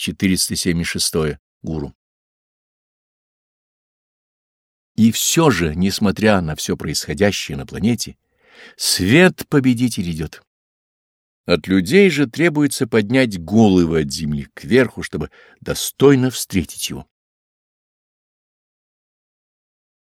476. Гуру. И все же, несмотря на все происходящее на планете, свет победитель идет. От людей же требуется поднять головы от земли кверху, чтобы достойно встретить его.